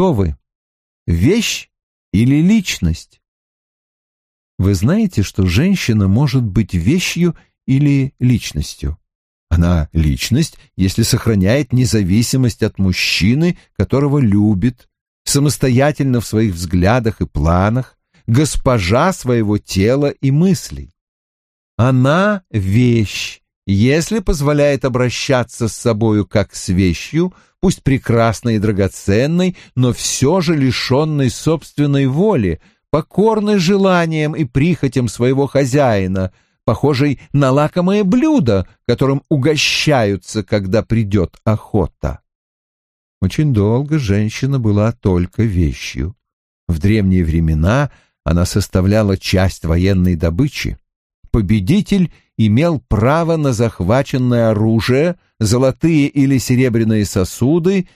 Кто вы? Вещь или личность? Вы знаете, что женщина может быть вещью или личностью? Она личность, если сохраняет независимость от мужчины, которого любит, самостоятельно в своих взглядах и планах, госпожа своего тела и мыслей. Она — вещь, если позволяет обращаться с собою как с вещью, пусть прекрасной и драгоценной, но все же лишенной собственной воли, покорной желаниям и прихотям своего хозяина, похожей на лакомое блюдо, которым угощаются, когда придет охота. Очень долго женщина была только вещью. В древние времена она составляла часть военной добычи. Победитель имел право на захваченное оружие, золотые или серебряные сосуды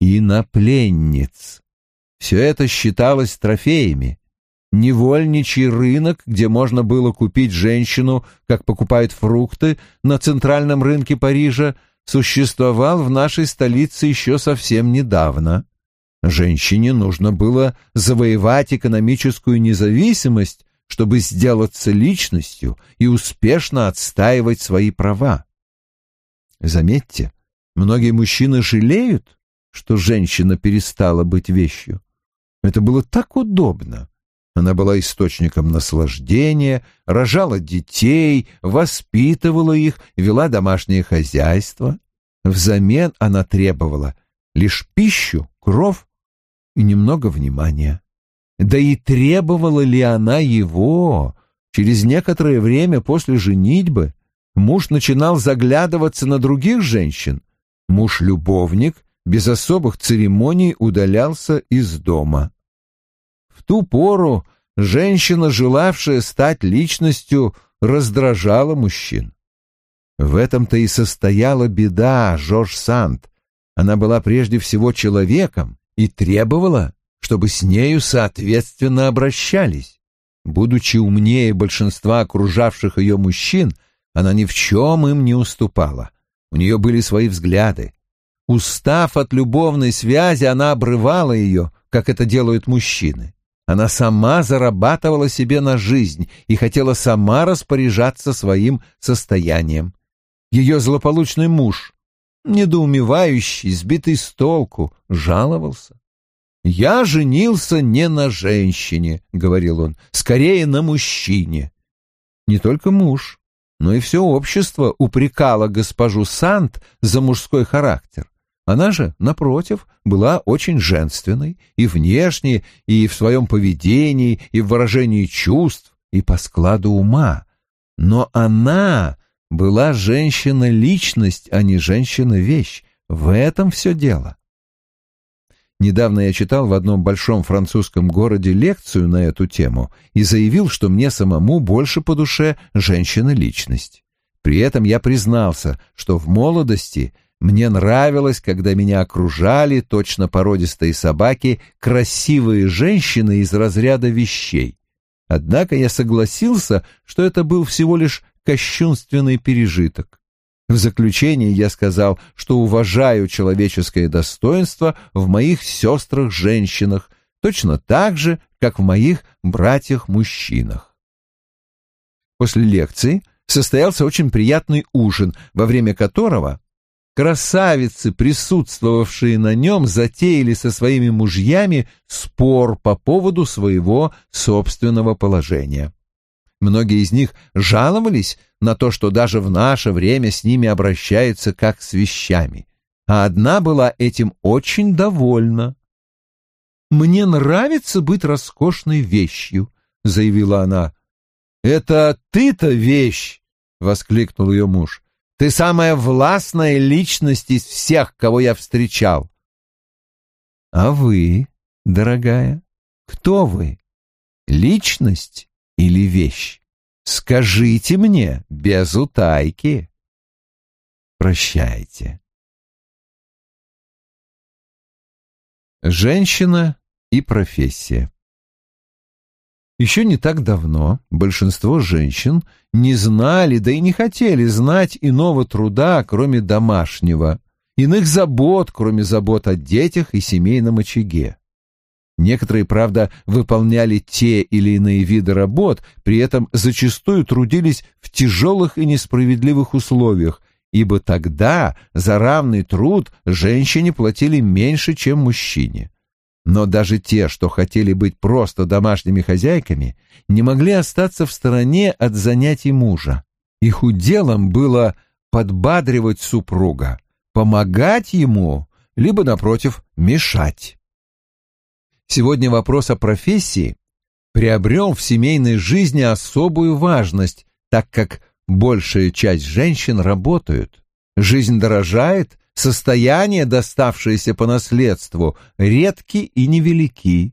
и на пленниц. Все это считалось трофеями. Невольничий рынок, где можно было купить женщину, как покупают фрукты, на центральном рынке Парижа, существовал в нашей столице еще совсем недавно. Женщине нужно было завоевать экономическую независимость, чтобы сделаться личностью и успешно отстаивать свои права. Заметьте, многие мужчины жалеют, что женщина перестала быть вещью. Это было так удобно. Она была источником наслаждения, рожала детей, воспитывала их, вела домашнее хозяйство. Взамен она требовала лишь пищу, кров и немного внимания. Да и требовала ли она его? Через некоторое время после женитьбы муж начинал заглядываться на других женщин. Муж-любовник без особых церемоний удалялся из дома. В ту пору женщина, желавшая стать личностью, раздражала мужчин. В этом-то и состояла беда Жорж Санд. Она была прежде всего человеком и требовала, чтобы с нею соответственно обращались. Будучи умнее большинства окружавших ее мужчин, она ни в чем им не уступала. У нее были свои взгляды. Устав от любовной связи, она обрывала ее, как это делают мужчины. Она сама зарабатывала себе на жизнь и хотела сама распоряжаться своим состоянием. Ее злополучный муж, недоумевающий, сбитый с толку, жаловался. «Я женился не на женщине», — говорил он, — «скорее на мужчине». Не только муж, но и все общество упрекало госпожу Сант за мужской характер. Она же, напротив, была очень женственной и внешне, и в своем поведении, и в выражении чувств, и по складу ума. Но она была женщина-личность, а не женщина-вещь. В этом все дело. Недавно я читал в одном большом французском городе лекцию на эту тему и заявил, что мне самому больше по душе женщина-личность. При этом я признался, что в молодости мне нравилось, когда меня окружали точно породистые собаки красивые женщины из разряда вещей. Однако я согласился, что это был всего лишь кощунственный пережиток. В заключение я сказал, что уважаю человеческое достоинство в моих сестрах-женщинах, точно так же, как в моих братьях-мужчинах. После лекции состоялся очень приятный ужин, во время которого красавицы, присутствовавшие на нем, затеяли со своими мужьями спор по поводу своего собственного положения. Многие из них жаловались на то, что даже в наше время с ними обращаются как с вещами, а одна была этим очень довольна. «Мне нравится быть роскошной вещью», — заявила она. «Это ты-то вещь!» — воскликнул ее муж. «Ты самая властная личность из всех, кого я встречал». «А вы, дорогая, кто вы? Личность или вещь? Скажите мне без утайки. Прощайте. Женщина и профессия. Еще не так давно большинство женщин не знали, да и не хотели знать иного труда, кроме домашнего, иных забот, кроме забот о детях и семейном очаге. Некоторые, правда, выполняли те или иные виды работ, при этом зачастую трудились в тяжелых и несправедливых условиях, ибо тогда за равный труд женщине платили меньше, чем мужчине. Но даже те, что хотели быть просто домашними хозяйками, не могли остаться в стороне от занятий мужа. Их уделом было подбадривать супруга, помогать ему, либо, напротив, мешать. Сегодня вопрос о профессии приобрел в семейной жизни особую важность, так как большая часть женщин работают. Жизнь дорожает, состояния, доставшиеся по наследству, редки и невелики.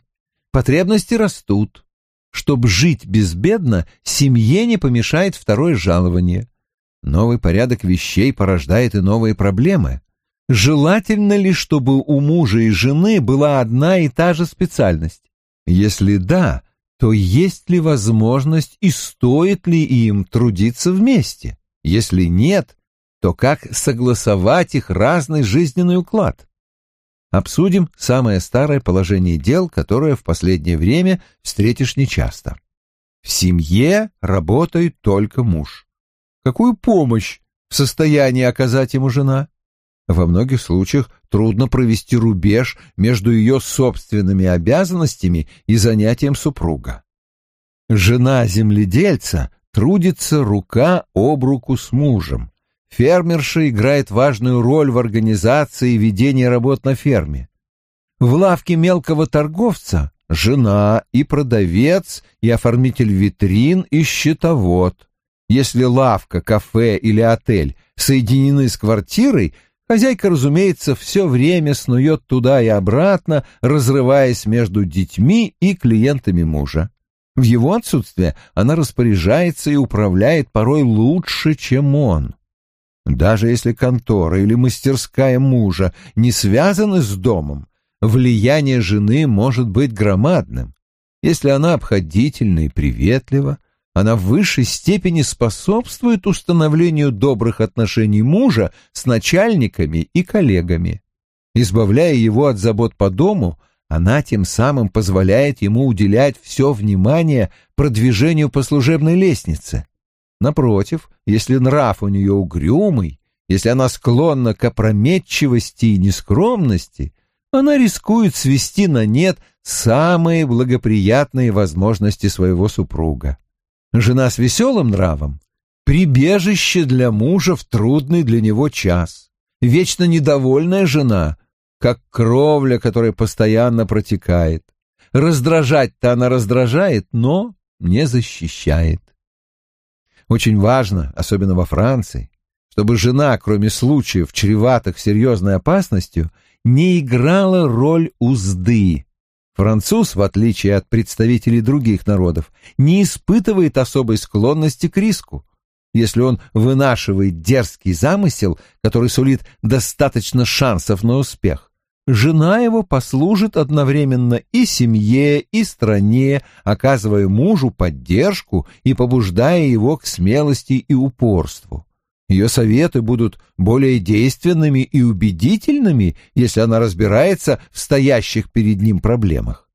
Потребности растут. Чтобы жить безбедно, семье не помешает второе жалование. Новый порядок вещей порождает и новые проблемы. Желательно ли, чтобы у мужа и жены была одна и та же специальность? Если да, то есть ли возможность и стоит ли им трудиться вместе? Если нет, то как согласовать их разный жизненный уклад? Обсудим самое старое положение дел, которое в последнее время встретишь нечасто. В семье работает только муж. Какую помощь в состоянии оказать ему жена? Во многих случаях трудно провести рубеж между ее собственными обязанностями и занятием супруга. Жена земледельца трудится рука об руку с мужем. Фермерша играет важную роль в организации и ведении работ на ферме. В лавке мелкого торговца жена и продавец, и оформитель витрин, и счетовод. Если лавка, кафе или отель соединены с квартирой, Хозяйка, разумеется, все время снует туда и обратно, разрываясь между детьми и клиентами мужа. В его отсутствие она распоряжается и управляет порой лучше, чем он. Даже если контора или мастерская мужа не связаны с домом, влияние жены может быть громадным. Если она обходительна и приветлива, она в высшей степени способствует установлению добрых отношений мужа с начальниками и коллегами. Избавляя его от забот по дому, она тем самым позволяет ему уделять все внимание продвижению по служебной лестнице. Напротив, если нрав у нее угрюмый, если она склонна к опрометчивости и нескромности, она рискует свести на нет самые благоприятные возможности своего супруга. Жена с веселым нравом — прибежище для мужа в трудный для него час. Вечно недовольная жена, как кровля, которая постоянно протекает. Раздражать-то она раздражает, но не защищает. Очень важно, особенно во Франции, чтобы жена, кроме случаев, чреватых серьезной опасностью, не играла роль узды, Француз, в отличие от представителей других народов, не испытывает особой склонности к риску. Если он вынашивает дерзкий замысел, который сулит достаточно шансов на успех, жена его послужит одновременно и семье, и стране, оказывая мужу поддержку и побуждая его к смелости и упорству. Ее советы будут более действенными и убедительными, если она разбирается в стоящих перед ним проблемах.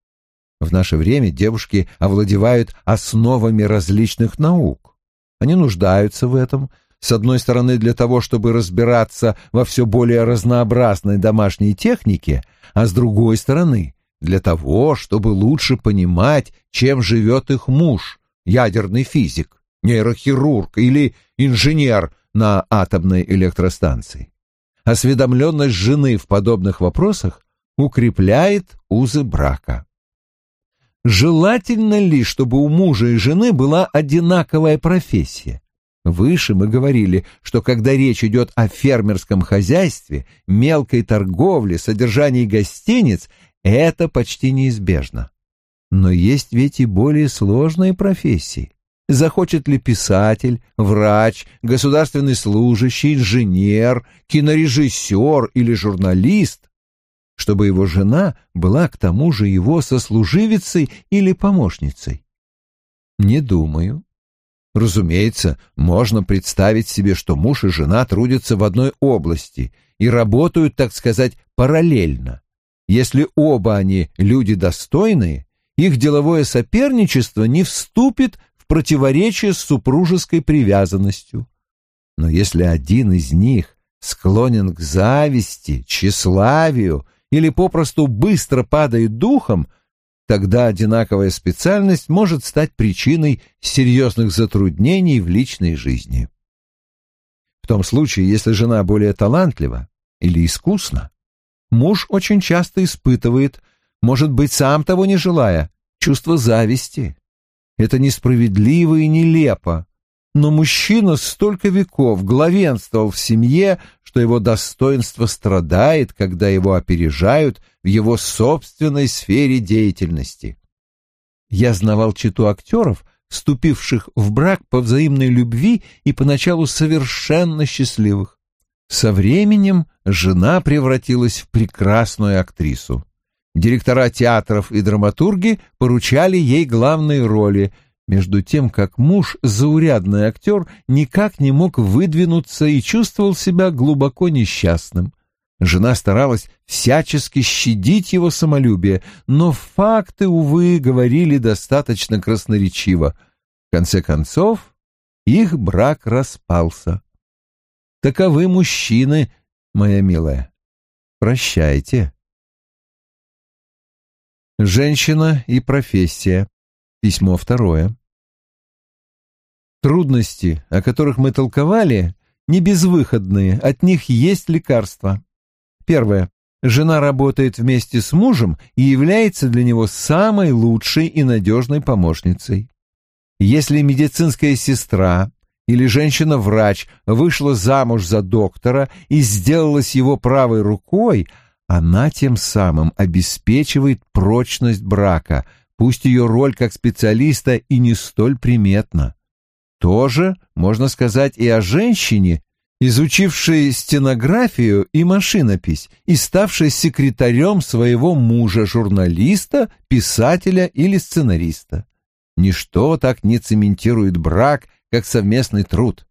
В наше время девушки овладевают основами различных наук. Они нуждаются в этом, с одной стороны, для того, чтобы разбираться во все более разнообразной домашней технике, а с другой стороны, для того, чтобы лучше понимать, чем живет их муж, ядерный физик, нейрохирург или инженер на атомной электростанции. Осведомленность жены в подобных вопросах укрепляет узы брака. Желательно ли, чтобы у мужа и жены была одинаковая профессия? Выше мы говорили, что когда речь идет о фермерском хозяйстве, мелкой торговле, содержании гостиниц, это почти неизбежно. Но есть ведь и более сложные профессии. Захочет ли писатель, врач, государственный служащий, инженер, кинорежиссер или журналист, чтобы его жена была к тому же его сослуживицей или помощницей? Не думаю. Разумеется, можно представить себе, что муж и жена трудятся в одной области и работают, так сказать, параллельно. Если оба они люди достойные, их деловое соперничество не вступит противоречие с супружеской привязанностью. Но если один из них склонен к зависти, тщеславию или попросту быстро падает духом, тогда одинаковая специальность может стать причиной серьезных затруднений в личной жизни. В том случае, если жена более талантлива или искусна, муж очень часто испытывает, может быть, сам того не желая, чувство зависти. Это несправедливо и нелепо, но мужчина столько веков главенствовал в семье, что его достоинство страдает, когда его опережают в его собственной сфере деятельности. Я знавал читу актеров, вступивших в брак по взаимной любви и поначалу совершенно счастливых. Со временем жена превратилась в прекрасную актрису. Директора театров и драматурги поручали ей главные роли — между тем как муж, заурядный актер, никак не мог выдвинуться и чувствовал себя глубоко несчастным. Жена старалась всячески щадить его самолюбие, но факты, увы, говорили достаточно красноречиво. В конце концов, их брак распался. Таковы мужчины, моя милая. Прощайте. Женщина и профессия. Письмо второе. Трудности, о которых мы толковали, не безвыходные, от них есть лекарства. Первое. Жена работает вместе с мужем и является для него самой лучшей и надежной помощницей. Если медицинская сестра или женщина-врач вышла замуж за доктора и сделалась его правой рукой, она тем самым обеспечивает прочность брака, пусть ее роль как специалиста и не столь приметна. Тоже можно сказать и о женщине, изучившей стенографию и машинопись и ставшей секретарем своего мужа, журналиста, писателя или сценариста. Ничто так не цементирует брак, как совместный труд.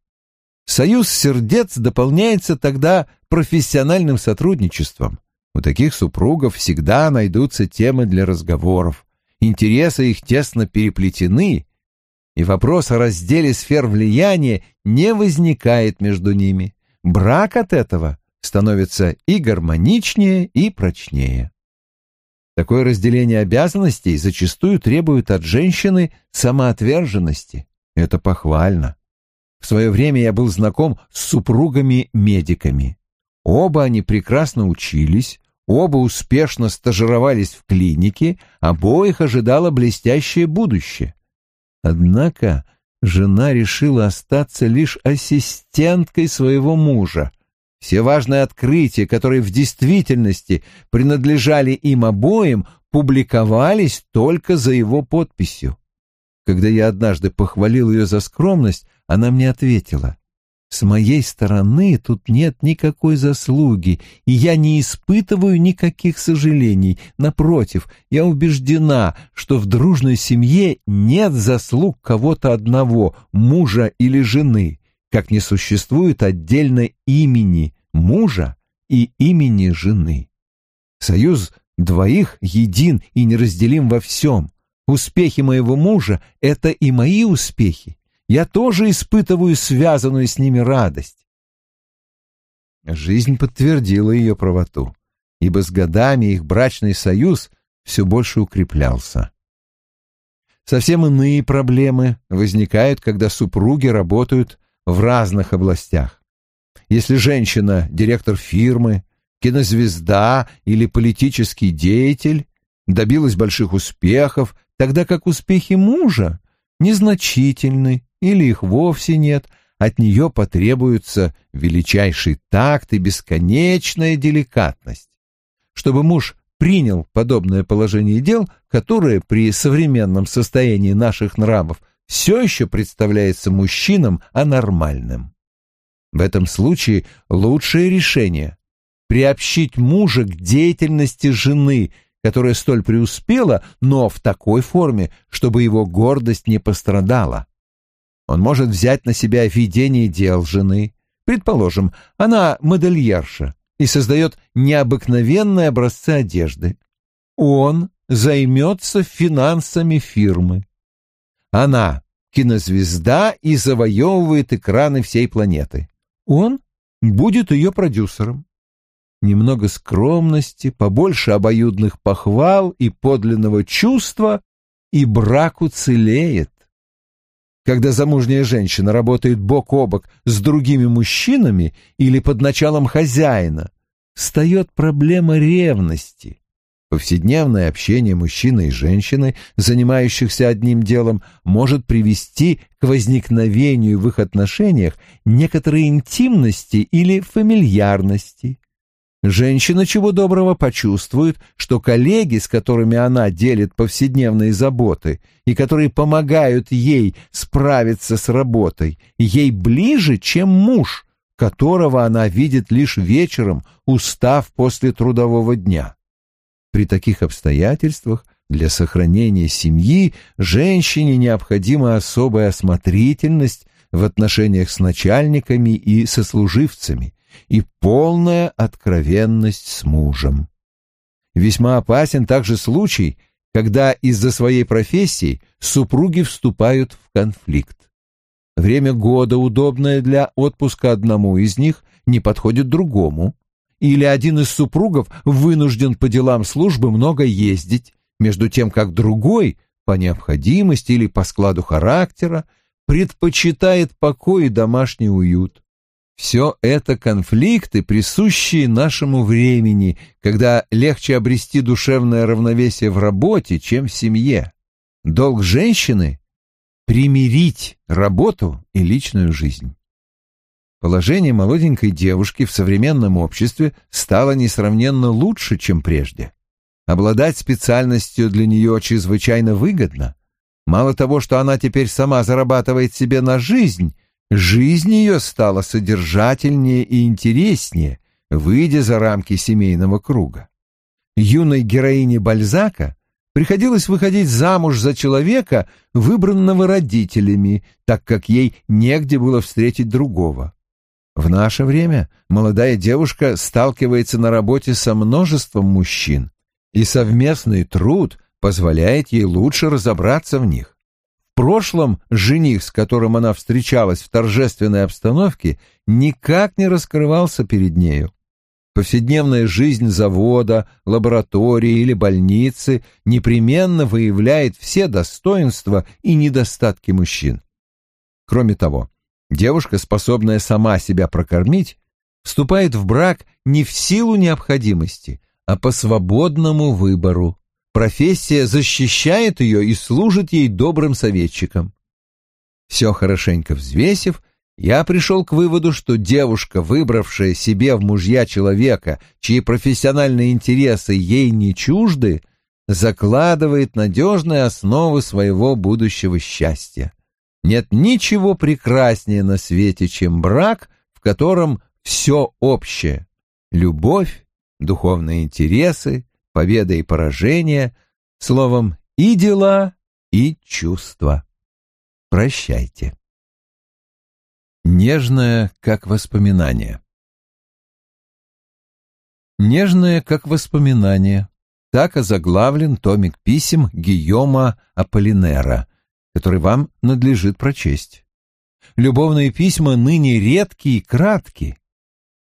Союз сердец дополняется тогда профессиональным сотрудничеством. У таких супругов всегда найдутся темы для разговоров интересы их тесно переплетены, и вопрос о разделе сфер влияния не возникает между ними. Брак от этого становится и гармоничнее, и прочнее. Такое разделение обязанностей зачастую требует от женщины самоотверженности. Это похвально. В свое время я был знаком с супругами-медиками. Оба они прекрасно учились, Оба успешно стажировались в клинике, обоих ожидало блестящее будущее. Однако жена решила остаться лишь ассистенткой своего мужа. Все важные открытия, которые в действительности принадлежали им обоим, публиковались только за его подписью. Когда я однажды похвалил ее за скромность, она мне ответила, с моей стороны тут нет никакой заслуги, и я не испытываю никаких сожалений. Напротив, я убеждена, что в дружной семье нет заслуг кого-то одного, мужа или жены, как не существует отдельно имени мужа и имени жены. Союз двоих един и неразделим во всем. Успехи моего мужа — это и мои успехи я тоже испытываю связанную с ними радость. Жизнь подтвердила ее правоту, ибо с годами их брачный союз все больше укреплялся. Совсем иные проблемы возникают, когда супруги работают в разных областях. Если женщина — директор фирмы, кинозвезда или политический деятель, добилась больших успехов, тогда как успехи мужа незначительны или их вовсе нет, от нее потребуется величайший такт и бесконечная деликатность. Чтобы муж принял подобное положение дел, которое при современном состоянии наших нравов все еще представляется мужчинам анормальным. В этом случае лучшее решение — приобщить мужа к деятельности жены, которая столь преуспела, но в такой форме, чтобы его гордость не пострадала. Он может взять на себя ведение дел жены. Предположим, она модельерша и создает необыкновенные образцы одежды. Он займется финансами фирмы. Она кинозвезда и завоевывает экраны всей планеты. Он будет ее продюсером. Немного скромности, побольше обоюдных похвал и подлинного чувства, и брак уцелеет. Когда замужняя женщина работает бок о бок с другими мужчинами или под началом хозяина, встает проблема ревности. Повседневное общение мужчины и женщины, занимающихся одним делом, может привести к возникновению в их отношениях некоторой интимности или фамильярности. Женщина чего доброго почувствует, что коллеги, с которыми она делит повседневные заботы и которые помогают ей справиться с работой, ей ближе, чем муж, которого она видит лишь вечером, устав после трудового дня. При таких обстоятельствах для сохранения семьи женщине необходима особая осмотрительность в отношениях с начальниками и сослуживцами и полная откровенность с мужем. Весьма опасен также случай, когда из-за своей профессии супруги вступают в конфликт. Время года, удобное для отпуска одному из них, не подходит другому, или один из супругов вынужден по делам службы много ездить, между тем как другой, по необходимости или по складу характера, предпочитает покой и домашний уют. Все это конфликты, присущие нашему времени, когда легче обрести душевное равновесие в работе, чем в семье. Долг женщины — примирить работу и личную жизнь. Положение молоденькой девушки в современном обществе стало несравненно лучше, чем прежде. Обладать специальностью для нее чрезвычайно выгодно. Мало того, что она теперь сама зарабатывает себе на жизнь, жизнь ее стала содержательнее и интереснее, выйдя за рамки семейного круга. Юной героине Бальзака приходилось выходить замуж за человека, выбранного родителями, так как ей негде было встретить другого. В наше время молодая девушка сталкивается на работе со множеством мужчин, и совместный труд позволяет ей лучше разобраться в них. Прошлом жених, с которым она встречалась в торжественной обстановке, никак не раскрывался перед нею. Повседневная жизнь завода, лаборатории или больницы непременно выявляет все достоинства и недостатки мужчин. Кроме того, Девушка, способная сама себя прокормить, вступает в брак не в силу необходимости, а по свободному выбору. Профессия защищает ее и служит ей добрым советчиком. Все хорошенько взвесив, я пришел к выводу, что девушка, выбравшая себе в мужья человека, чьи профессиональные интересы ей не чужды, закладывает надежные основы своего будущего счастья. Нет ничего прекраснее на свете, чем брак, в котором все общее — любовь, духовные интересы, победа и поражение, словом, и дела, и чувства. Прощайте. Нежное, как воспоминание. Нежное, как воспоминание. Так озаглавлен томик писем Гийома Аполлинера — который вам надлежит прочесть. Любовные письма ныне редкие и краткие.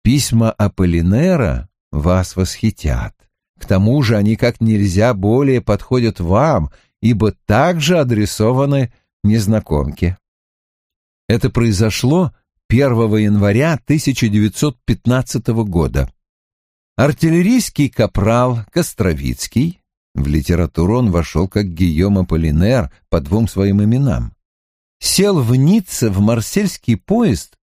Письма Аполлинера вас восхитят. К тому же они как нельзя более подходят вам, ибо также адресованы незнакомке. Это произошло 1 января 1915 года. Артиллерийский капрал Костровицкий в литературу он вошел как Гийом Аполлинер по двум своим именам. Сел в Ницце в марсельский поезд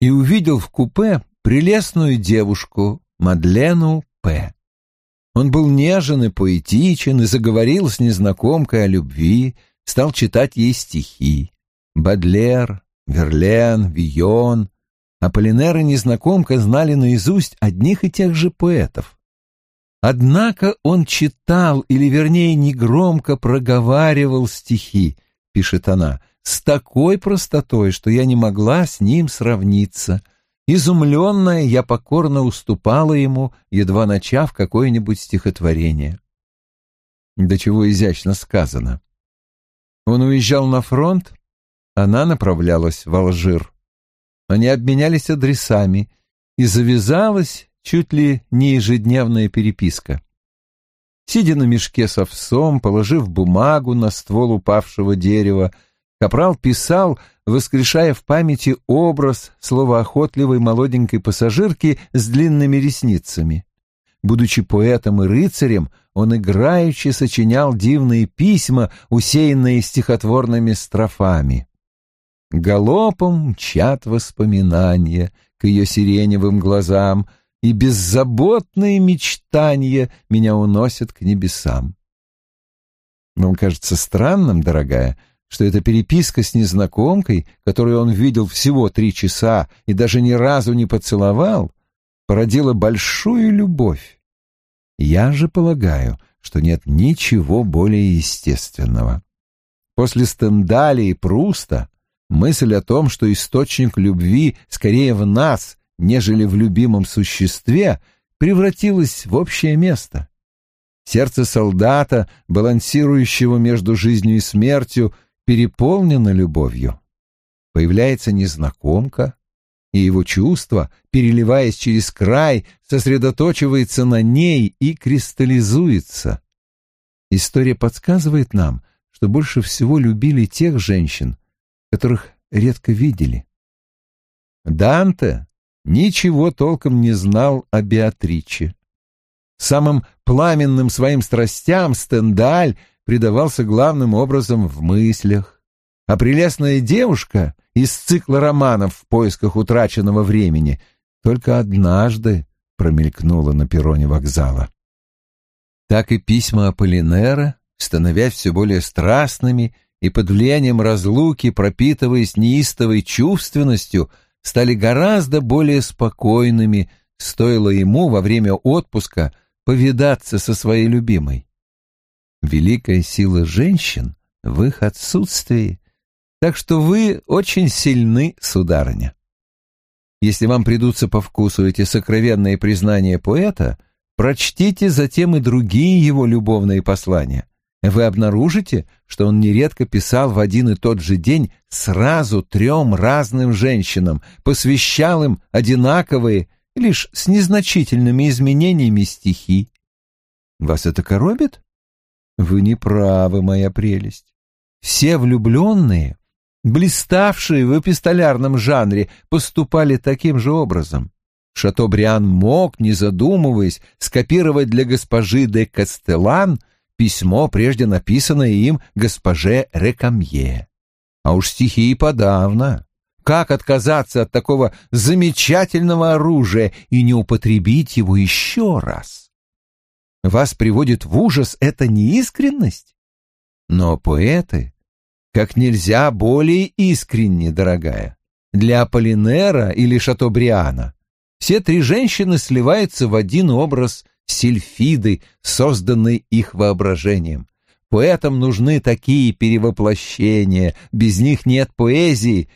и увидел в купе прелестную девушку Мадлену П. Он был нежен и поэтичен и заговорил с незнакомкой о любви, стал читать ей стихи. Бадлер, Верлен, Вион, Аполлинер и незнакомка знали наизусть одних и тех же поэтов. Однако он читал, или вернее негромко проговаривал стихи, пишет она, с такой простотой, что я не могла с ним сравниться. Изумленная, я покорно уступала ему, едва начав какое-нибудь стихотворение. До чего изящно сказано. Он уезжал на фронт, она направлялась в Алжир. Они обменялись адресами, и завязалась чуть ли не ежедневная переписка. Сидя на мешке с овсом, положив бумагу на ствол упавшего дерева, Капрал писал, воскрешая в памяти образ словоохотливой молоденькой пассажирки с длинными ресницами. Будучи поэтом и рыцарем, он играючи сочинял дивные письма, усеянные стихотворными строфами. Галопом мчат воспоминания к ее сиреневым глазам, и беззаботные мечтания меня уносят к небесам. Вам кажется странным, дорогая, что эта переписка с незнакомкой, которую он видел всего три часа и даже ни разу не поцеловал, породила большую любовь. Я же полагаю, что нет ничего более естественного. После Стендаля и Пруста мысль о том, что источник любви скорее в нас, нежели в любимом существе, превратилась в общее место. Сердце солдата, балансирующего между жизнью и смертью, переполнено любовью. Появляется незнакомка, и его чувство, переливаясь через край, сосредоточивается на ней и кристаллизуется. История подсказывает нам, что больше всего любили тех женщин, которых редко видели. Данте ничего толком не знал о Беатриче. Самым пламенным своим страстям Стендаль предавался главным образом в мыслях, а прелестная девушка из цикла романов в поисках утраченного времени только однажды промелькнула на перроне вокзала. Так и письма Аполлинера, становясь все более страстными и под влиянием разлуки, пропитываясь неистовой чувственностью, стали гораздо более спокойными, стоило ему во время отпуска повидаться со своей любимой. Великая сила женщин в их отсутствии, так что вы очень сильны, сударыня. Если вам придутся по вкусу эти сокровенные признания поэта, прочтите затем и другие его любовные послания вы обнаружите, что он нередко писал в один и тот же день сразу трем разным женщинам, посвящал им одинаковые, лишь с незначительными изменениями стихи. Вас это коробит? Вы не правы, моя прелесть. Все влюбленные, блиставшие в эпистолярном жанре, поступали таким же образом. Шатобриан мог, не задумываясь, скопировать для госпожи де Кастелан — письмо, прежде написанное им госпоже Рекамье. А уж стихи и подавно. Как отказаться от такого замечательного оружия и не употребить его еще раз? Вас приводит в ужас эта неискренность? Но поэты как нельзя более искренне, дорогая. Для Аполлинера или Шатобриана все три женщины сливаются в один образ сильфиды, созданные их воображением. Поэтам нужны такие перевоплощения, без них нет поэзии.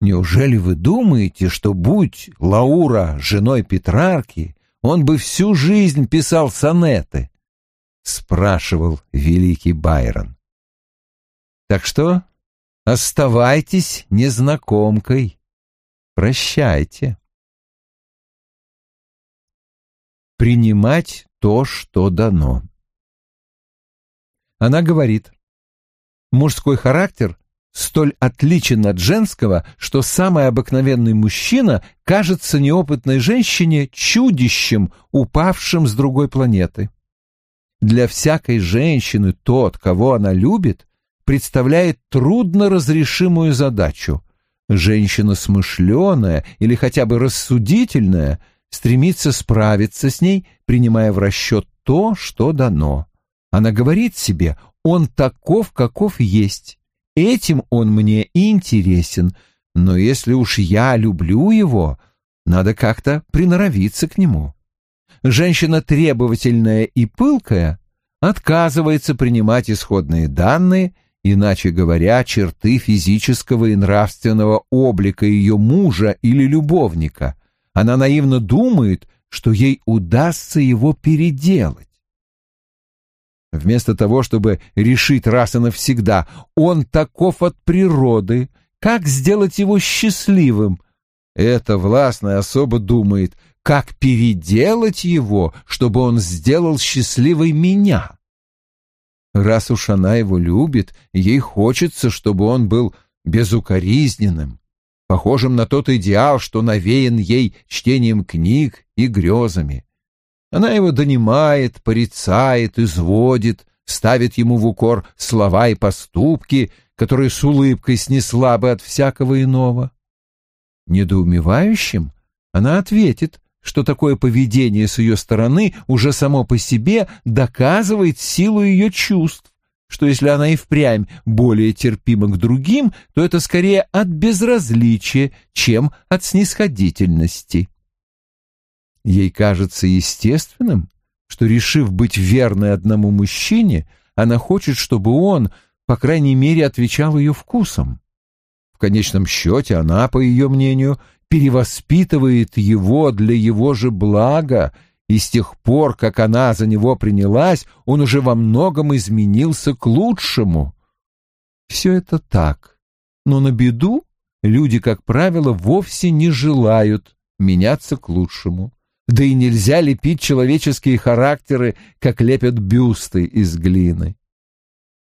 Неужели вы думаете, что будь Лаура женой Петрарки, он бы всю жизнь писал сонеты? Спрашивал великий Байрон. Так что оставайтесь незнакомкой. Прощайте. принимать то, что дано. Она говорит, мужской характер столь отличен от женского, что самый обыкновенный мужчина кажется неопытной женщине чудищем, упавшим с другой планеты. Для всякой женщины тот, кого она любит, представляет трудно разрешимую задачу. Женщина смышленая или хотя бы рассудительная – стремится справиться с ней, принимая в расчет то, что дано. Она говорит себе, он таков, каков есть. Этим он мне интересен, но если уж я люблю его, надо как-то приноровиться к нему. Женщина требовательная и пылкая отказывается принимать исходные данные иначе говоря, черты физического и нравственного облика ее мужа или любовника. Она наивно думает, что ей удастся его переделать. Вместо того, чтобы решить раз и навсегда, он таков от природы, как сделать его счастливым? Эта властная особа думает, как переделать его, чтобы он сделал счастливой меня. Раз уж она его любит, ей хочется, чтобы он был безукоризненным, похожим на тот идеал, что навеян ей чтением книг и грезами. Она его донимает, порицает, изводит, ставит ему в укор слова и поступки, которые с улыбкой снесла бы от всякого иного. Недоумевающим она ответит, что такое поведение с ее стороны уже само по себе доказывает силу ее чувств, что если она и впрямь более терпима к другим, то это скорее от безразличия, чем от снисходительности. Ей кажется естественным, что, решив быть верной одному мужчине, она хочет, чтобы он, по крайней мере, отвечал ее вкусом. В конечном счете она, по ее мнению, перевоспитывает его для его же блага, и с тех пор, как она за него принялась, он уже во многом изменился к лучшему. Все это так, но на беду люди, как правило, вовсе не желают меняться к лучшему. Да и нельзя лепить человеческие характеры, как лепят бюсты из глины.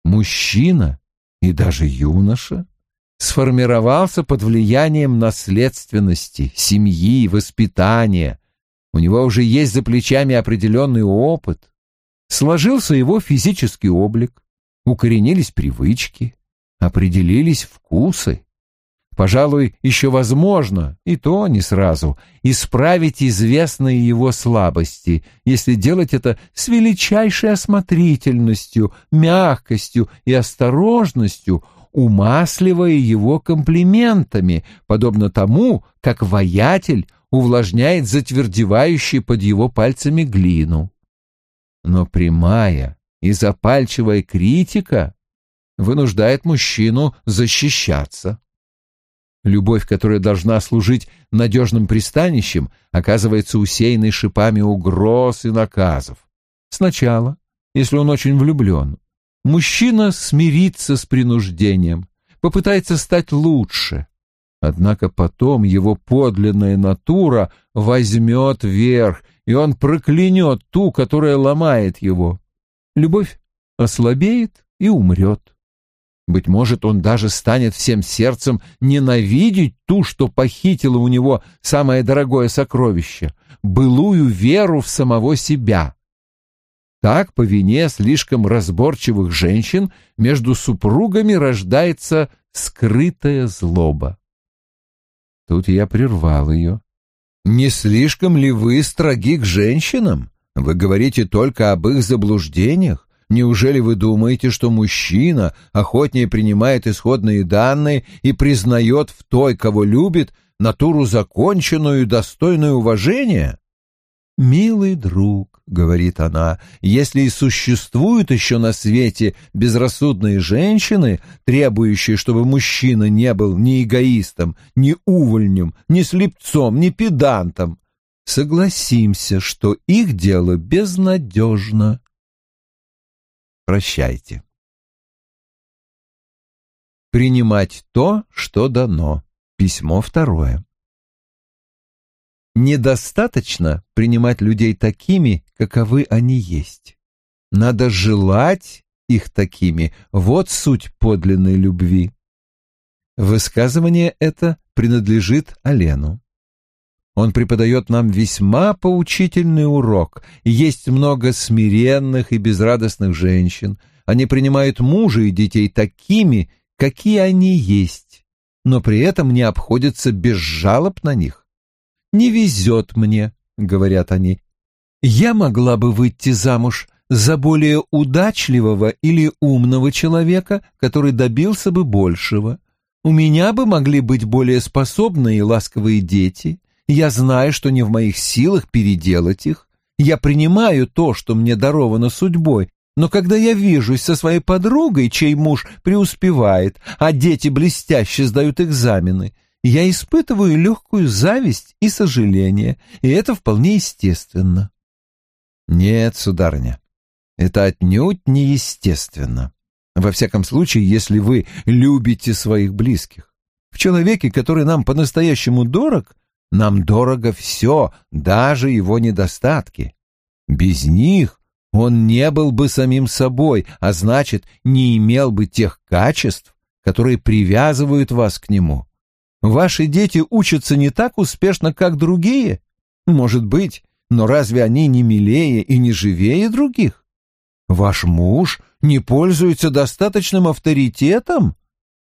Мужчина и даже юноша сформировался под влиянием наследственности, семьи, воспитания. У него уже есть за плечами определенный опыт. Сложился его физический облик, укоренились привычки, определились вкусы. Пожалуй, еще возможно, и то не сразу, исправить известные его слабости, если делать это с величайшей осмотрительностью, мягкостью и осторожностью, умасливая его комплиментами, подобно тому, как воятель увлажняет затвердевающий под его пальцами глину. Но прямая и запальчивая критика вынуждает мужчину защищаться. Любовь, которая должна служить надежным пристанищем, оказывается усеянной шипами угроз и наказов. Сначала, если он очень влюблен, мужчина смирится с принуждением, попытается стать лучше. Однако потом его подлинная натура возьмет верх, и он проклянет ту, которая ломает его. Любовь ослабеет и умрет. Быть может, он даже станет всем сердцем ненавидеть ту, что похитила у него самое дорогое сокровище — былую веру в самого себя. Так, по вине слишком разборчивых женщин, между супругами рождается скрытая злоба. Тут я прервал ее. «Не слишком ли вы строги к женщинам? Вы говорите только об их заблуждениях. Неужели вы думаете, что мужчина охотнее принимает исходные данные и признает в той, кого любит, натуру законченную и достойную уважения? «Милый друг», — говорит она, — «если и существуют еще на свете безрассудные женщины, требующие, чтобы мужчина не был ни эгоистом, ни увольнем, ни слепцом, ни педантом, согласимся, что их дело безнадежно». Прощайте. Принимать то, что дано. Письмо второе. Недостаточно принимать людей такими, каковы они есть. Надо желать их такими. Вот суть подлинной любви. Высказывание это принадлежит Алену. Он преподает нам весьма поучительный урок. Есть много смиренных и безрадостных женщин. Они принимают мужа и детей такими, какие они есть, но при этом не обходятся без жалоб на них. «Не везет мне», — говорят они. «Я могла бы выйти замуж за более удачливого или умного человека, который добился бы большего. У меня бы могли быть более способные и ласковые дети». Я знаю, что не в моих силах переделать их. Я принимаю то, что мне даровано судьбой, Но когда я вижусь со своей подругой, чей муж преуспевает, а дети блестяще сдают экзамены, я испытываю легкую зависть и сожаление, и это вполне естественно. Нет, сударыня, это отнюдь неестественно. Во всяком случае, если вы любите своих близких. В человеке, который нам по-настоящему дорог, нам дорого все, даже его недостатки. Без них он не был бы самим собой, а значит, не имел бы тех качеств, которые привязывают вас к нему. Ваши дети учатся не так успешно, как другие? Может быть, но разве они не милее и не живее других? Ваш муж не пользуется достаточным авторитетом,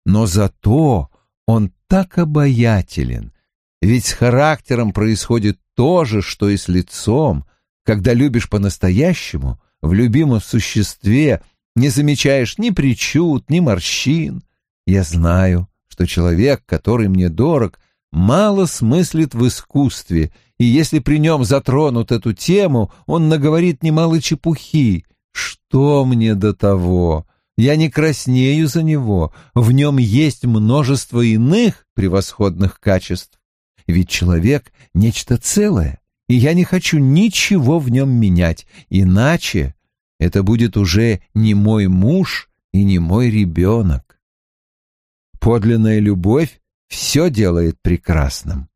но зато он так обаятелен, ведь с характером происходит то же, что и с лицом. Когда любишь по-настоящему, в любимом существе не замечаешь ни причуд, ни морщин. Я знаю, что человек, который мне дорог, мало смыслит в искусстве, и если при нем затронут эту тему, он наговорит немало чепухи. Что мне до того? Я не краснею за него, в нем есть множество иных превосходных качеств. Ведь человек — нечто целое, и я не хочу ничего в нем менять, иначе это будет уже не мой муж и не мой ребенок. Подлинная любовь все делает прекрасным.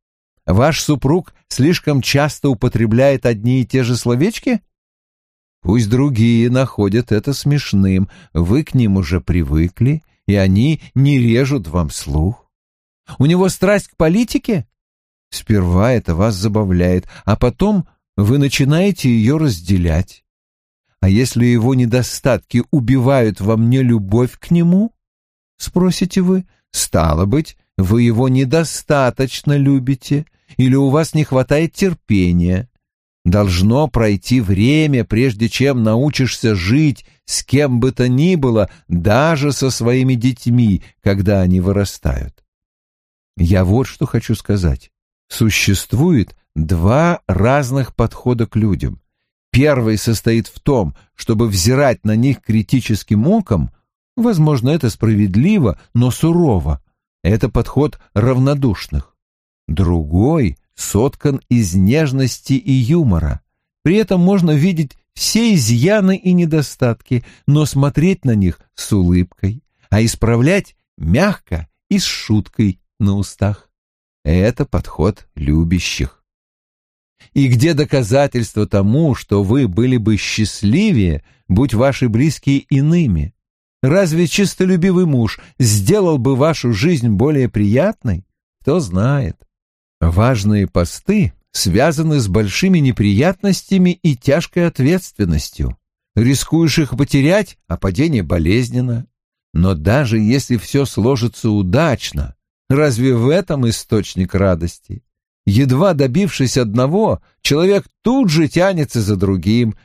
Ваш супруг слишком часто употребляет одни и те же словечки? Пусть другие находят это смешным, вы к ним уже привыкли, и они не режут вам слух. У него страсть к политике? Сперва это вас забавляет, а потом вы начинаете ее разделять. А если его недостатки убивают во мне любовь к нему? Спросите вы, стало быть, вы его недостаточно любите, или у вас не хватает терпения. Должно пройти время, прежде чем научишься жить с кем бы то ни было, даже со своими детьми, когда они вырастают. Я вот что хочу сказать. Существует два разных подхода к людям. Первый состоит в том, чтобы взирать на них критическим оком, возможно, это справедливо, но сурово. Это подход равнодушных. Другой соткан из нежности и юмора. При этом можно видеть все изъяны и недостатки, но смотреть на них с улыбкой, а исправлять мягко и с шуткой на устах. Это подход любящих. И где доказательства тому, что вы были бы счастливее, будь ваши близкие иными? Разве чистолюбивый муж сделал бы вашу жизнь более приятной? Кто знает. Важные посты связаны с большими неприятностями и тяжкой ответственностью. Рискуешь их потерять, а падение болезненно. Но даже если все сложится удачно, Разве в этом источник радости? Едва добившись одного, человек тут же тянется за другим,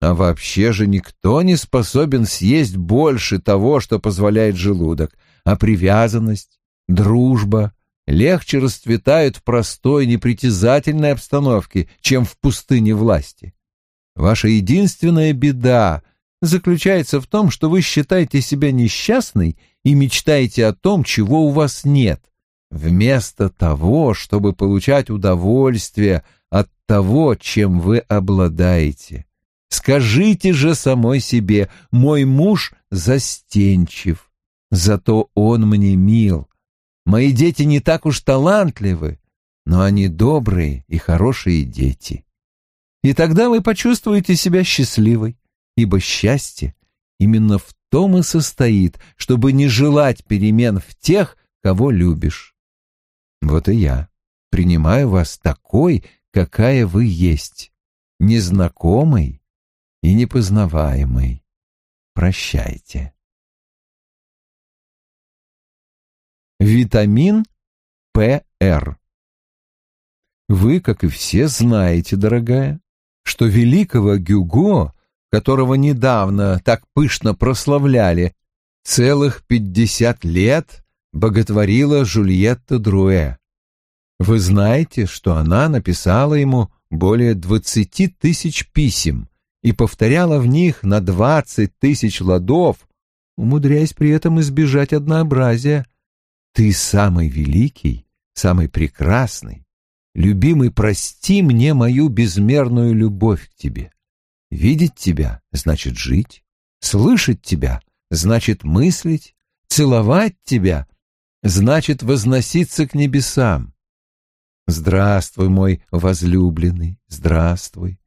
а вообще же никто не способен съесть больше того, что позволяет желудок, а привязанность, дружба легче расцветают в простой, непритязательной обстановке, чем в пустыне власти. Ваша единственная беда заключается в том, что вы считаете себя несчастной и мечтаете о том, чего у вас нет вместо того, чтобы получать удовольствие от того, чем вы обладаете. Скажите же самой себе, мой муж застенчив, зато он мне мил. Мои дети не так уж талантливы, но они добрые и хорошие дети. И тогда вы почувствуете себя счастливой, ибо счастье именно в том и состоит, чтобы не желать перемен в тех, кого любишь. Вот и я принимаю вас такой, какая вы есть, незнакомый и непознаваемый. Прощайте. Витамин ПР Вы, как и все, знаете, дорогая, что великого Гюго, которого недавно так пышно прославляли, целых пятьдесят лет боготворила Жульетта Друэ. Вы знаете, что она написала ему более двадцати тысяч писем и повторяла в них на двадцать тысяч ладов, умудряясь при этом избежать однообразия. «Ты самый великий, самый прекрасный, любимый, прости мне мою безмерную любовь к тебе. Видеть тебя — значит жить, слышать тебя — значит мыслить, целовать тебя — значит возноситься к небесам. Здравствуй, мой возлюбленный, здравствуй.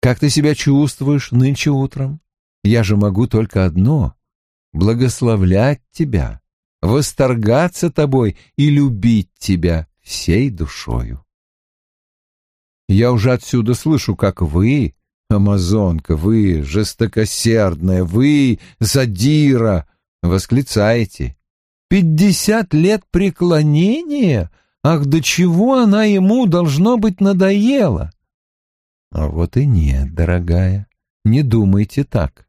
Как ты себя чувствуешь нынче утром? Я же могу только одно — благословлять тебя, восторгаться тобой и любить тебя всей душою. Я уже отсюда слышу, как вы, амазонка, вы, жестокосердная, вы, задира, восклицаете. Пятьдесят лет преклонения? Ах, до чего она ему, должно быть, надоела? А вот и нет, дорогая, не думайте так.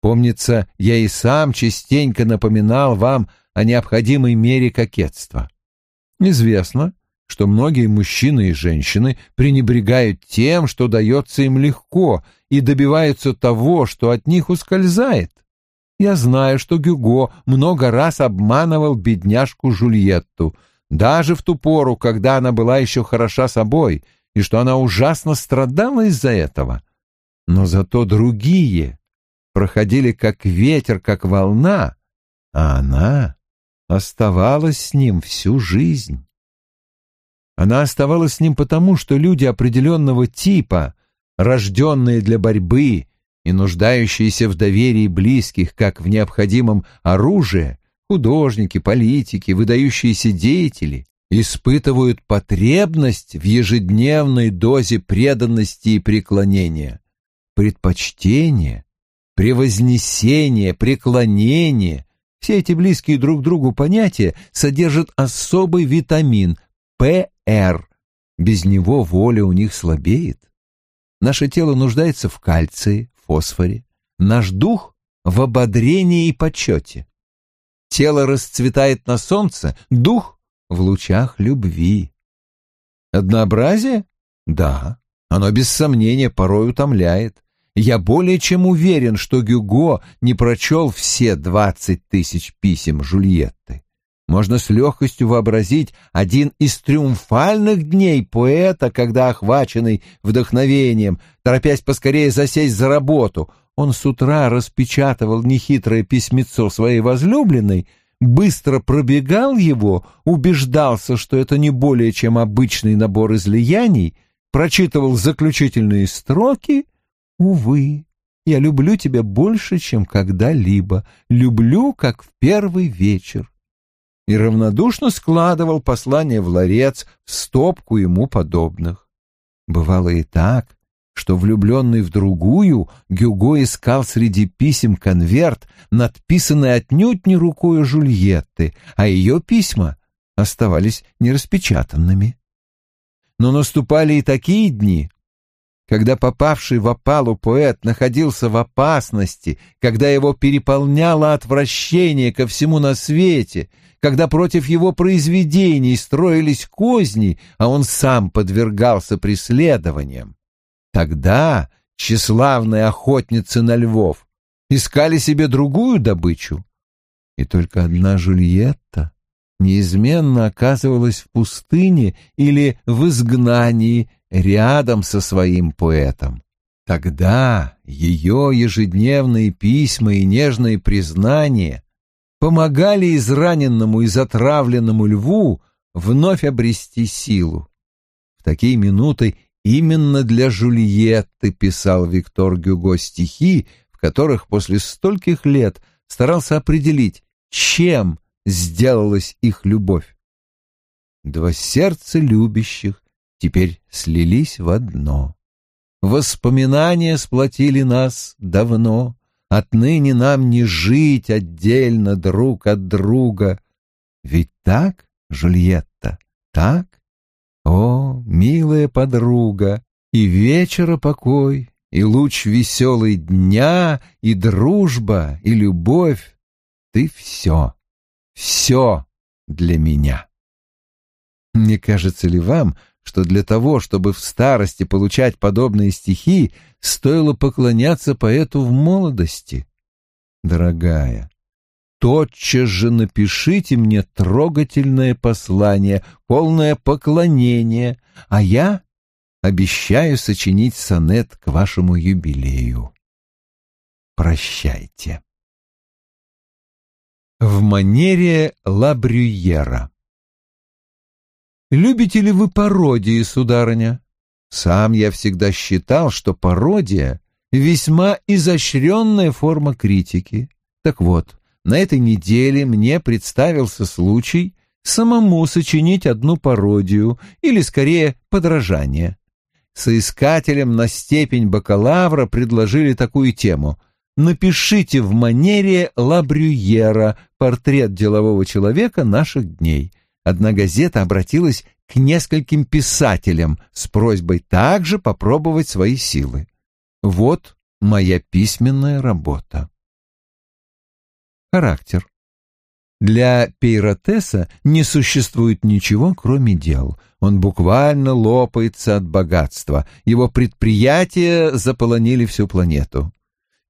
Помнится, я и сам частенько напоминал вам о необходимой мере кокетства. Известно, что многие мужчины и женщины пренебрегают тем, что дается им легко, и добиваются того, что от них ускользает. Я знаю, что Гюго много раз обманывал бедняжку Жульетту, даже в ту пору, когда она была еще хороша собой, и что она ужасно страдала из-за этого. Но зато другие проходили как ветер, как волна, а она оставалась с ним всю жизнь. Она оставалась с ним потому, что люди определенного типа, рожденные для борьбы и нуждающиеся в доверии близких, как в необходимом оружии, художники, политики, выдающиеся деятели, испытывают потребность в ежедневной дозе преданности и преклонения, предпочтения, превознесения, преклонения. Все эти близкие друг другу понятия содержат особый витамин ПР. Без него воля у них слабеет. Наше тело нуждается в кальции, фосфоре, наш дух — в ободрении и почете. Тело расцветает на солнце, дух в лучах любви. Однообразие? Да, оно без сомнения порой утомляет. Я более чем уверен, что Гюго не прочел все двадцать тысяч писем Жульетты. Можно с легкостью вообразить один из триумфальных дней поэта, когда, охваченный вдохновением, торопясь поскорее засесть за работу, он с утра распечатывал нехитрое письмецо своей возлюбленной — быстро пробегал его, убеждался, что это не более чем обычный набор излияний, прочитывал заключительные строки. Увы, я люблю тебя больше, чем когда-либо, люблю, как в первый вечер. И равнодушно складывал послание в ларец в стопку ему подобных. Бывало и так, что влюбленный в другую, Гюго искал среди писем конверт, надписанный отнюдь не рукою Жульетты, а ее письма оставались нераспечатанными. Но наступали и такие дни, когда попавший в опалу поэт находился в опасности, когда его переполняло отвращение ко всему на свете, когда против его произведений строились козни, а он сам подвергался преследованиям. Тогда тщеславные охотницы на львов искали себе другую добычу, и только одна Жульетта неизменно оказывалась в пустыне или в изгнании рядом со своим поэтом. Тогда ее ежедневные письма и нежные признания помогали израненному и затравленному льву вновь обрести силу. В такие минуты Именно для Жульетты писал Виктор Гюго стихи, в которых после стольких лет старался определить, чем сделалась их любовь. Два сердца любящих теперь слились в одно. Воспоминания сплотили нас давно, отныне нам не жить отдельно друг от друга. Ведь так, Жульетта, так? О, милая подруга, и вечера покой, и луч веселый дня, и дружба, и любовь. Ты все, все для меня. Не кажется ли вам, что для того, чтобы в старости получать подобные стихи, стоило поклоняться поэту в молодости. Дорогая, тотчас же напишите мне трогательное послание, полное поклонение, а я обещаю сочинить сонет к вашему юбилею. Прощайте. В манере Лабрюера Любите ли вы пародии, сударыня? Сам я всегда считал, что пародия — весьма изощренная форма критики. Так вот, на этой неделе мне представился случай самому сочинить одну пародию, или, скорее, подражание. Соискателям на степень бакалавра предложили такую тему «Напишите в манере Лабрюера портрет делового человека наших дней». Одна газета обратилась к нескольким писателям с просьбой также попробовать свои силы. Вот моя письменная работа. Характер. Для Пейротеса не существует ничего, кроме дел. Он буквально лопается от богатства. Его предприятия заполонили всю планету.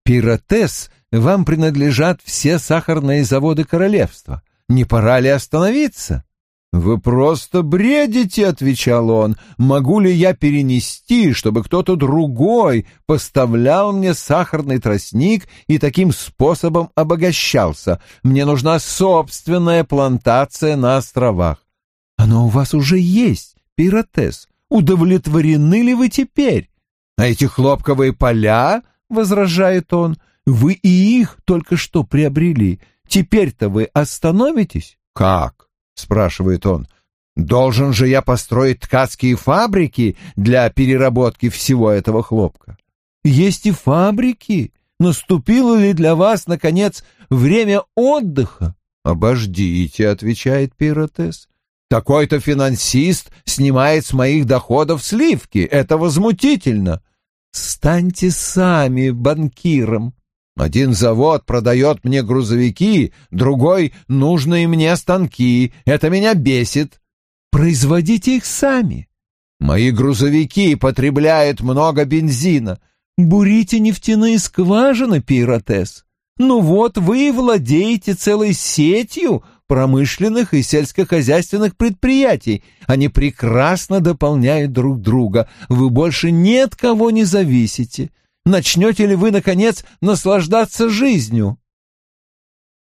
Пейротес, вам принадлежат все сахарные заводы королевства. Не пора ли остановиться? «Вы просто бредите», — отвечал он. «Могу ли я перенести, чтобы кто-то другой поставлял мне сахарный тростник и таким способом обогащался? Мне нужна собственная плантация на островах». «Оно у вас уже есть, пиротес. Удовлетворены ли вы теперь?» «А эти хлопковые поля?» — возражает он. «Вы и их только что приобрели. Теперь-то вы остановитесь?» «Как?» — спрашивает он. «Должен же я построить ткацкие фабрики для переработки всего этого хлопка?» «Есть и фабрики. Наступило ли для вас, наконец, время отдыха?» «Обождите», — отвечает Пиротес. «Такой-то финансист снимает с моих доходов сливки. Это возмутительно». «Станьте сами банкиром», один завод продает мне грузовики, другой — нужные мне станки. Это меня бесит. Производите их сами. Мои грузовики потребляют много бензина. Бурите нефтяные скважины, Пиротес. Ну вот, вы владеете целой сетью промышленных и сельскохозяйственных предприятий. Они прекрасно дополняют друг друга. Вы больше ни от кого не зависите начнете ли вы, наконец, наслаждаться жизнью?»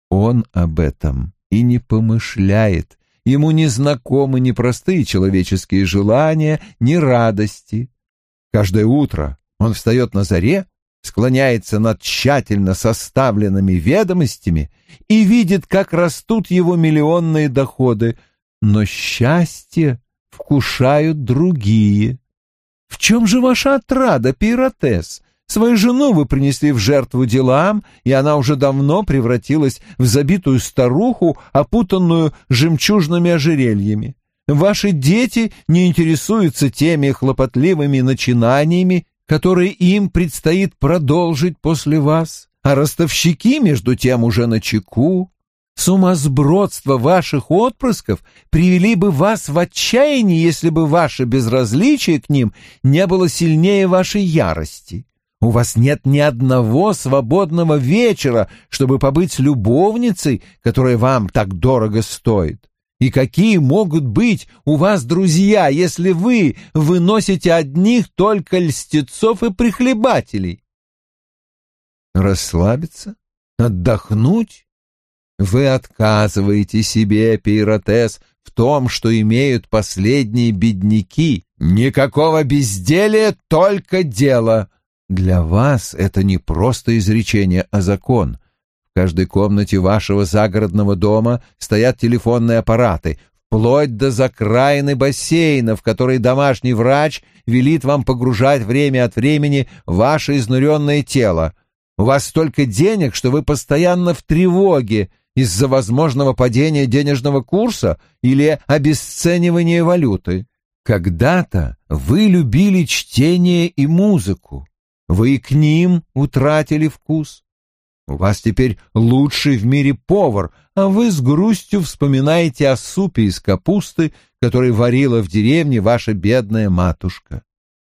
Он об этом и не помышляет. Ему не знакомы ни простые человеческие желания, ни радости. Каждое утро он встает на заре, склоняется над тщательно составленными ведомостями и видит, как растут его миллионные доходы, но счастье вкушают другие. В чем же ваша отрада, Пиротес? Свою жену вы принесли в жертву делам, и она уже давно превратилась в забитую старуху, опутанную жемчужными ожерельями. Ваши дети не интересуются теми хлопотливыми начинаниями, которые им предстоит продолжить после вас, а ростовщики, между тем, уже на чеку. Сумасбродство ваших отпрысков привели бы вас в отчаяние, если бы ваше безразличие к ним не было сильнее вашей ярости. У вас нет ни одного свободного вечера, чтобы побыть любовницей, которая вам так дорого стоит. И какие могут быть у вас друзья, если вы выносите одних только льстецов и прихлебателей? Расслабиться? Отдохнуть? Вы отказываете себе, Пейротес, в том, что имеют последние бедняки. Никакого безделия, только дело. Для вас это не просто изречение, а закон. В каждой комнате вашего загородного дома стоят телефонные аппараты, вплоть до закраины бассейна, в который домашний врач велит вам погружать время от времени ваше изнуренное тело. У вас столько денег, что вы постоянно в тревоге из-за возможного падения денежного курса или обесценивания валюты. Когда-то вы любили чтение и музыку. Вы к ним утратили вкус. У вас теперь лучший в мире повар, а вы с грустью вспоминаете о супе из капусты, который варила в деревне ваша бедная матушка.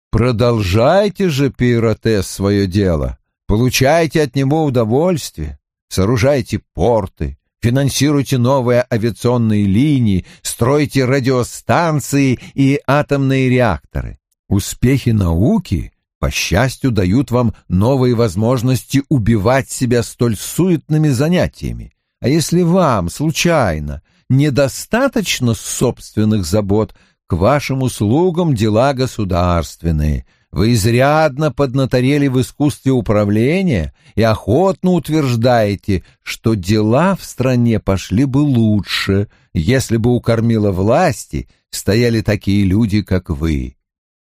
Продолжайте же, Пиротес, свое дело, получайте от него удовольствие, сооружайте порты, финансируйте новые авиационные линии, стройте радиостанции и атомные реакторы. Успехи науки по счастью, дают вам новые возможности убивать себя столь суетными занятиями. А если вам, случайно, недостаточно собственных забот, к вашим услугам дела государственные. Вы изрядно поднаторели в искусстве управления и охотно утверждаете, что дела в стране пошли бы лучше, если бы у кормила власти стояли такие люди, как вы.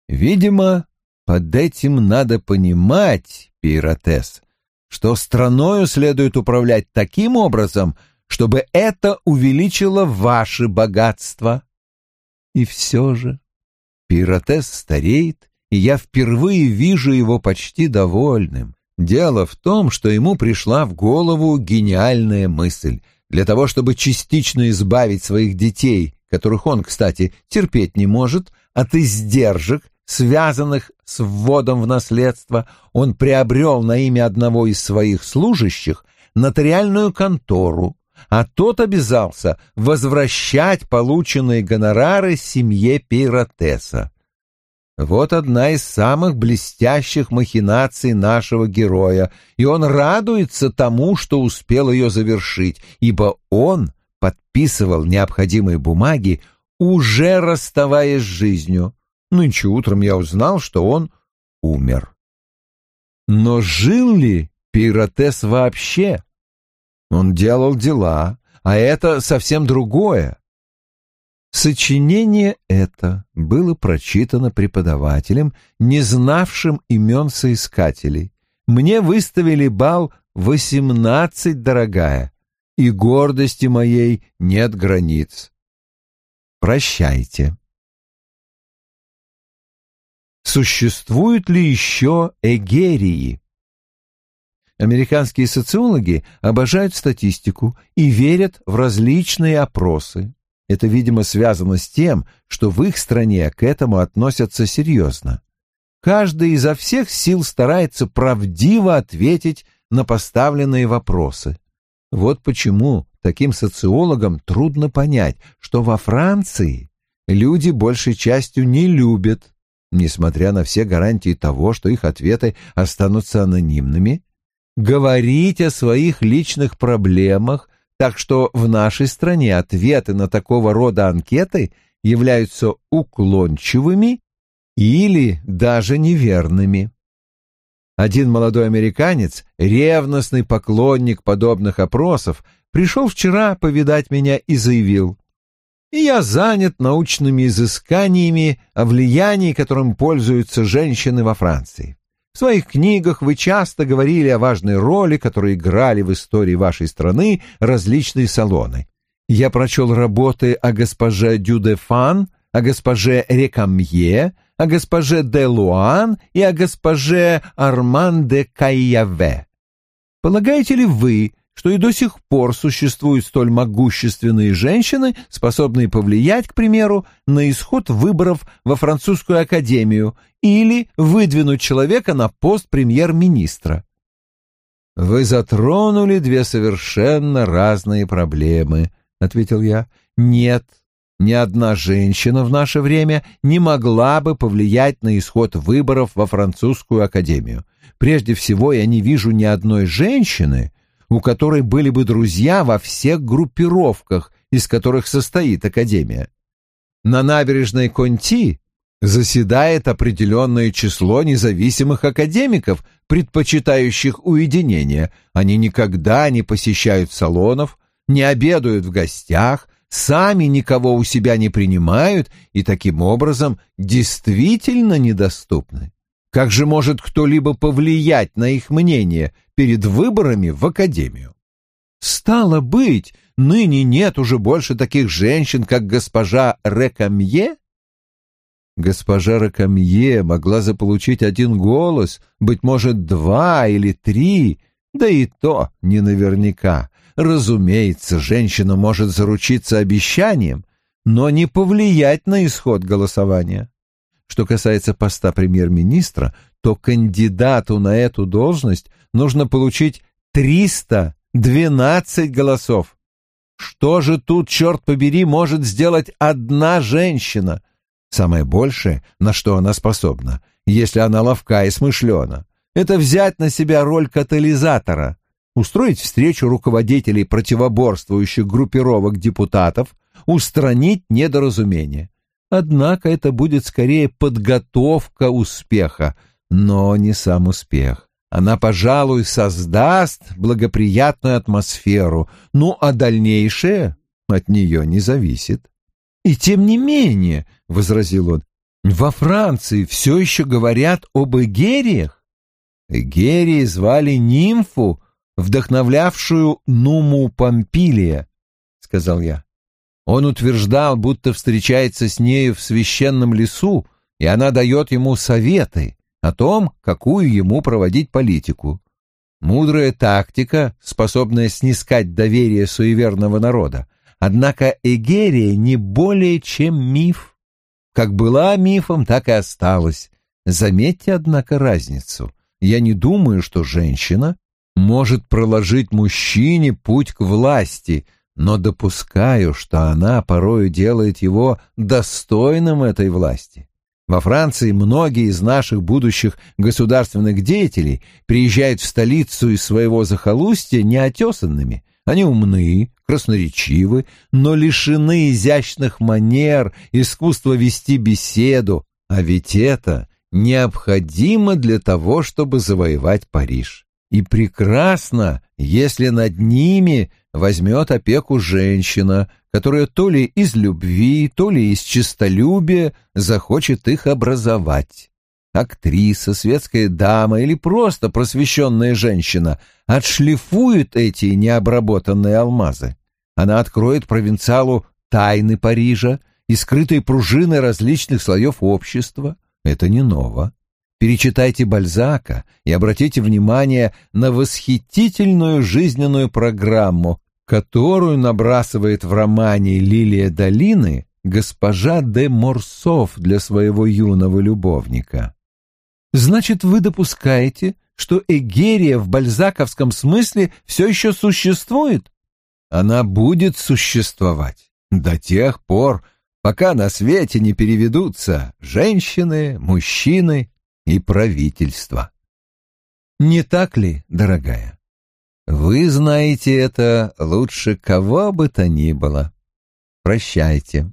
Видимо, под этим надо понимать, Пиротес, что страною следует управлять таким образом, чтобы это увеличило ваше богатство. И все же Пиротес стареет, и я впервые вижу его почти довольным. Дело в том, что ему пришла в голову гениальная мысль. Для того, чтобы частично избавить своих детей, которых он, кстати, терпеть не может, от издержек, связанных с вводом в наследство, он приобрел на имя одного из своих служащих нотариальную контору, а тот обязался возвращать полученные гонорары семье Пиротеса. Вот одна из самых блестящих махинаций нашего героя, и он радуется тому, что успел ее завершить, ибо он подписывал необходимые бумаги, уже расставаясь с жизнью. Нынче утром я узнал, что он умер. Но жил ли Пиротес вообще? Он делал дела, а это совсем другое. Сочинение это было прочитано преподавателем, не знавшим имен соискателей. Мне выставили бал восемнадцать, дорогая, и гордости моей нет границ. Прощайте. Существуют ли еще эгерии? Американские социологи обожают статистику и верят в различные опросы. Это, видимо, связано с тем, что в их стране к этому относятся серьезно. Каждый изо всех сил старается правдиво ответить на поставленные вопросы. Вот почему таким социологам трудно понять, что во Франции люди большей частью не любят несмотря на все гарантии того, что их ответы останутся анонимными, говорить о своих личных проблемах, так что в нашей стране ответы на такого рода анкеты являются уклончивыми или даже неверными. Один молодой американец, ревностный поклонник подобных опросов, пришел вчера повидать меня и заявил, и я занят научными изысканиями о влиянии, которым пользуются женщины во Франции. В своих книгах вы часто говорили о важной роли, которую играли в истории вашей страны различные салоны. Я прочел работы о госпоже Дюдефан, о госпоже Рекамье, о госпоже де Луан и о госпоже Арман де Кайяве. Полагаете ли вы, что и до сих пор существуют столь могущественные женщины, способные повлиять, к примеру, на исход выборов во французскую академию или выдвинуть человека на пост премьер-министра. «Вы затронули две совершенно разные проблемы», — ответил я. «Нет, ни одна женщина в наше время не могла бы повлиять на исход выборов во французскую академию. Прежде всего, я не вижу ни одной женщины, у которой были бы друзья во всех группировках, из которых состоит Академия. На набережной Конти заседает определенное число независимых академиков, предпочитающих уединение. Они никогда не посещают салонов, не обедают в гостях, сами никого у себя не принимают и таким образом действительно недоступны. Как же может кто-либо повлиять на их мнение перед выборами в академию? Стало быть, ныне нет уже больше таких женщин, как госпожа Рекамье? Госпожа Рекамье могла заполучить один голос, быть может, два или три, Да и то не наверняка. Разумеется, женщина может заручиться обещанием, но не повлиять на исход голосования. Что касается поста премьер-министра, то кандидату на эту должность нужно получить 312 голосов. Что же тут, черт побери, может сделать одна женщина? Самое большее, на что она способна, если она ловка и смышлена, это взять на себя роль катализатора, устроить встречу руководителей противоборствующих группировок депутатов, устранить недоразумение. Однако это будет скорее подготовка успеха, но не сам успех. Она, пожалуй, создаст благоприятную атмосферу, ну а дальнейшее от нее не зависит. «И тем не менее», — возразил он, — «во Франции все еще говорят об эгериях». Эгерии звали нимфу, вдохновлявшую Нуму Помпилия, — сказал я. Он утверждал, будто встречается с нею в священном лесу, и она дает ему советы о том, какую ему проводить политику. Мудрая тактика, способная снискать доверие суеверного народа. Однако Эгерия не более чем миф. Как была мифом, так и осталась. Заметьте, однако, разницу. Я не думаю, что женщина может проложить мужчине путь к власти, но допускаю, что она порою делает его достойным этой власти. Во Франции многие из наших будущих государственных деятелей приезжают в столицу из своего захолустья неотесанными. Они умны, красноречивы, но лишены изящных манер, искусства вести беседу, а ведь это необходимо для того, чтобы завоевать Париж. И прекрасно, если над ними возьмет опеку женщина, которая то ли из любви, то ли из честолюбия захочет их образовать. Актриса, светская дама или просто просвещенная женщина отшлифует эти необработанные алмазы. Она откроет провинциалу тайны Парижа и скрытые пружины различных слоев общества. Это не ново. Перечитайте Бальзака и обратите внимание на восхитительную жизненную программу, которую набрасывает в романе «Лилия долины» госпожа де Морсов для своего юного любовника. Значит, вы допускаете, что Эгерия в бальзаковском смысле все еще существует? Она будет существовать до тех пор, пока на свете не переведутся женщины, мужчины и правительства. Не так ли, дорогая? Вы знаете это лучше кого бы то ни было. Прощайте.